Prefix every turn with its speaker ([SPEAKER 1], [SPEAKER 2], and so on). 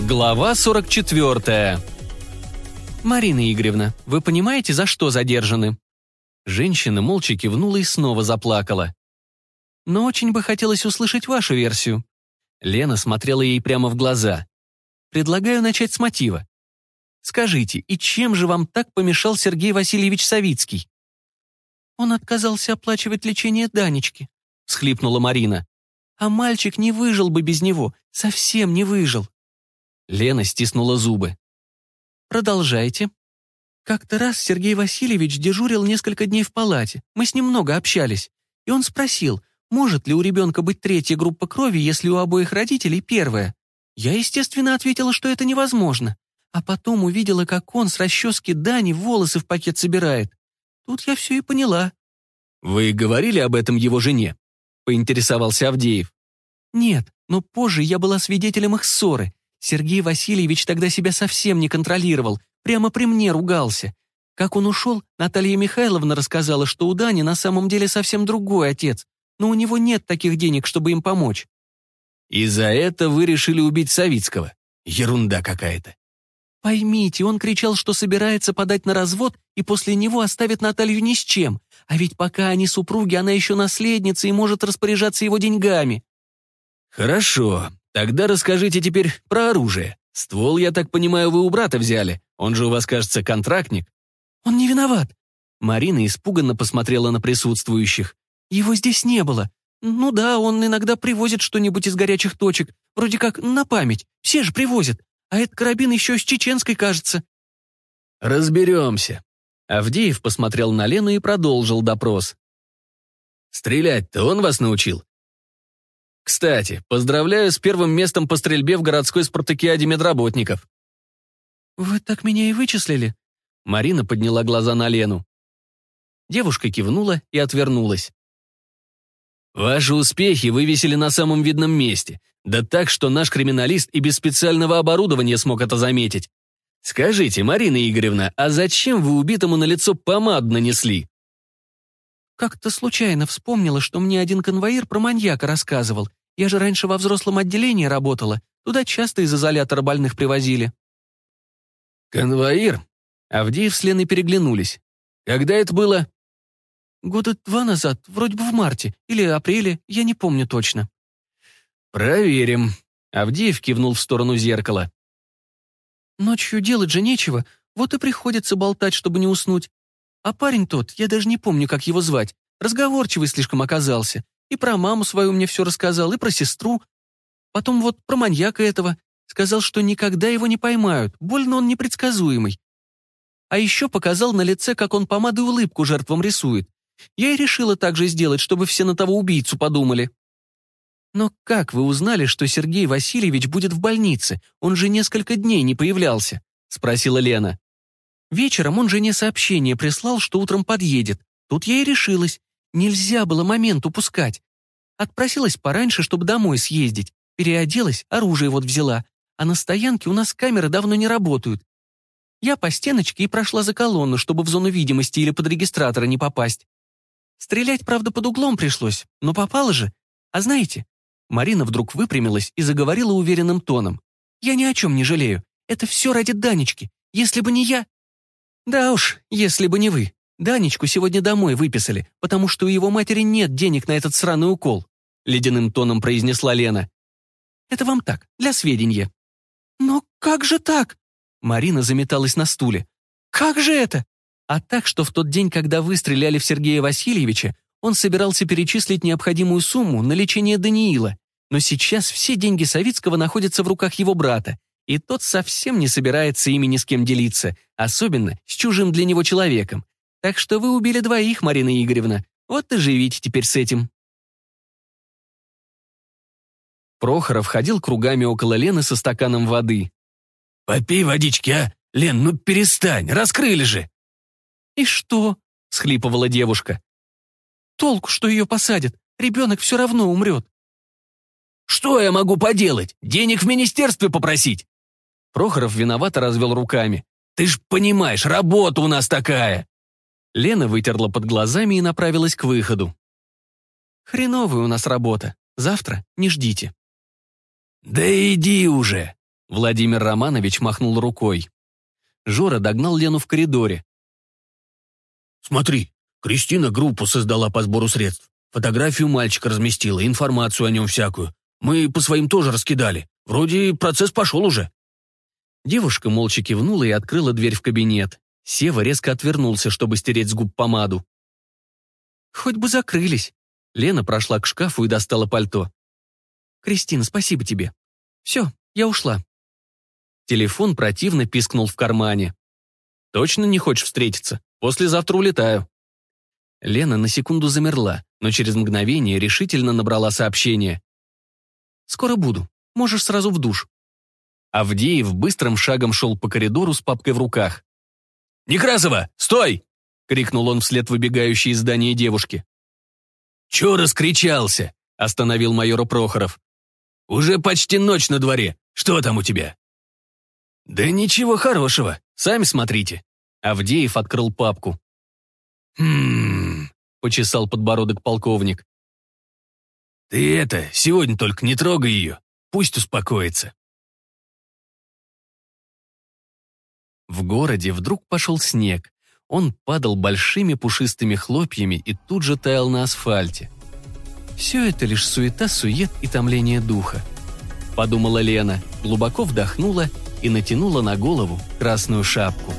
[SPEAKER 1] Глава 44. «Марина Игоревна, вы понимаете, за что задержаны?» Женщина молча кивнула и снова заплакала. «Но очень бы хотелось услышать вашу версию». Лена смотрела ей прямо в глаза. «Предлагаю начать с мотива. Скажите, и чем же вам так помешал Сергей Васильевич Савицкий?» «Он отказался оплачивать лечение Данечки», — всхлипнула Марина. «А мальчик не выжил бы без него, совсем не выжил». Лена стиснула зубы. «Продолжайте». Как-то раз Сергей Васильевич дежурил несколько дней в палате. Мы с ним много общались. И он спросил, может ли у ребенка быть третья группа крови, если у обоих родителей первая. Я, естественно, ответила, что это невозможно. А потом увидела, как он с расчески Дани волосы в пакет собирает. Тут я все и поняла.
[SPEAKER 2] «Вы говорили об этом его жене?» — поинтересовался Авдеев.
[SPEAKER 1] «Нет, но позже я была свидетелем их ссоры. Сергей Васильевич тогда себя совсем не контролировал, прямо при мне ругался. Как он ушел, Наталья Михайловна рассказала, что у Дани на самом деле совсем другой отец, но у него нет таких денег, чтобы им помочь.
[SPEAKER 2] «И за это вы решили убить Савицкого? Ерунда какая-то».
[SPEAKER 1] Поймите, он кричал, что собирается подать на развод и после него оставит Наталью ни с чем. А ведь пока они супруги, она еще наследница и может распоряжаться его деньгами.
[SPEAKER 2] Хорошо, тогда расскажите теперь про оружие. Ствол, я так понимаю, вы у брата взяли. Он же у вас, кажется, контрактник.
[SPEAKER 1] Он не виноват. Марина испуганно посмотрела на присутствующих. Его здесь не было. Ну да, он иногда привозит что-нибудь из горячих точек, вроде как на память. Все же привозят. А этот карабин еще с чеченской, кажется».
[SPEAKER 2] «Разберемся». Авдеев посмотрел на Лену и продолжил допрос. «Стрелять-то он вас научил?» «Кстати, поздравляю с первым местом по стрельбе в городской спартакиаде медработников».
[SPEAKER 1] «Вы так меня и вычислили?»
[SPEAKER 2] Марина подняла глаза на Лену.
[SPEAKER 1] Девушка кивнула и отвернулась.
[SPEAKER 2] «Ваши успехи вывесили на самом видном месте. Да так, что наш криминалист и без специального оборудования смог это заметить. Скажите, Марина Игоревна, а зачем вы убитому на лицо помаду нанесли?
[SPEAKER 1] Как-то случайно вспомнила, что мне один конвоир про маньяка рассказывал. Я же раньше во взрослом отделении работала. Туда часто из изолятора больных привозили.
[SPEAKER 2] Конвоир? Авдеев с Леной переглянулись. Когда это было?
[SPEAKER 1] Года два назад, вроде бы в марте или апреле, я не помню точно.
[SPEAKER 2] «Проверим», — Авдеев кивнул в сторону зеркала.
[SPEAKER 1] «Ночью делать же нечего, вот и приходится болтать, чтобы не уснуть. А парень тот, я даже не помню, как его звать, разговорчивый слишком оказался. И про маму свою мне все рассказал, и про сестру. Потом вот про маньяка этого. Сказал, что никогда его не поймают, больно он непредсказуемый. А еще показал на лице, как он помадой улыбку жертвам рисует. Я и решила так же сделать, чтобы все на того убийцу подумали. «Но как вы узнали, что Сергей Васильевич будет в больнице? Он же несколько дней не появлялся», — спросила Лена. Вечером он жене сообщение прислал, что утром подъедет. Тут я и решилась. Нельзя было момент упускать. Отпросилась пораньше, чтобы домой съездить. Переоделась, оружие вот взяла. А на стоянке у нас камеры давно не работают. Я по стеночке и прошла за колонну, чтобы в зону видимости или под регистратора не попасть. Стрелять, правда, под углом пришлось, но попало же. А знаете, Марина вдруг выпрямилась и заговорила уверенным тоном. «Я ни о чем не жалею. Это все ради Данечки. Если бы не я...» «Да уж, если бы не вы. Данечку сегодня домой выписали, потому что у его матери нет денег на этот сраный укол», ледяным тоном произнесла Лена. «Это вам так, для сведения». «Но как же так?» Марина заметалась на стуле. «Как же это?» А так, что в тот день, когда вы стреляли в Сергея Васильевича, он собирался перечислить необходимую сумму на лечение Даниила, но сейчас все деньги Савицкого находятся в руках его брата, и тот совсем не собирается ими ни с кем делиться, особенно с чужим для него человеком. Так что вы убили двоих, Марина Игоревна. Вот и живите теперь с этим.
[SPEAKER 2] Прохоров ходил кругами около Лены со стаканом воды.
[SPEAKER 3] «Попей водички, а! Лен, ну перестань, раскрыли же!»
[SPEAKER 1] «И что?» — схлипывала девушка. Толку, что ее посадят. Ребенок все равно умрет.
[SPEAKER 3] Что я могу поделать? Денег в министерстве попросить?
[SPEAKER 2] Прохоров виновато развел руками.
[SPEAKER 3] Ты ж понимаешь, работа у нас такая.
[SPEAKER 1] Лена вытерла под глазами и направилась к выходу. Хреновая у нас работа. Завтра не ждите.
[SPEAKER 3] Да иди уже.
[SPEAKER 1] Владимир Романович махнул рукой. Жора догнал Лену в коридоре.
[SPEAKER 2] «Смотри, Кристина группу создала по сбору средств. Фотографию мальчика разместила, информацию о нем всякую. Мы по своим тоже раскидали. Вроде процесс пошел уже».
[SPEAKER 1] Девушка молча кивнула и открыла дверь в кабинет. Сева резко отвернулся, чтобы стереть с губ помаду. «Хоть бы закрылись». Лена прошла к шкафу и достала пальто. «Кристина, спасибо тебе. Все, я ушла». Телефон противно пискнул в кармане. «Точно не хочешь встретиться? Послезавтра улетаю». Лена на секунду замерла, но через мгновение решительно набрала сообщение. «Скоро буду. Можешь сразу в душ». Авдеев быстрым шагом шел по коридору с папкой в руках.
[SPEAKER 3] «Некрасова, стой!»
[SPEAKER 1] — крикнул он вслед выбегающей из здания девушки.
[SPEAKER 3] «Чё раскричался?» — остановил майора Прохоров. «Уже почти ночь на дворе. Что там у тебя?» «Да ничего хорошего. Сами смотрите».
[SPEAKER 1] Авдеев открыл папку.
[SPEAKER 3] «Хм...» — почесал подбородок полковник. «Ты это, сегодня только не трогай ее. Пусть успокоится».
[SPEAKER 1] В городе вдруг пошел снег. Он падал большими пушистыми хлопьями и тут же таял на асфальте. Все это лишь суета-сует и томление духа. Подумала Лена, глубоко вдохнула и натянула на голову красную шапку.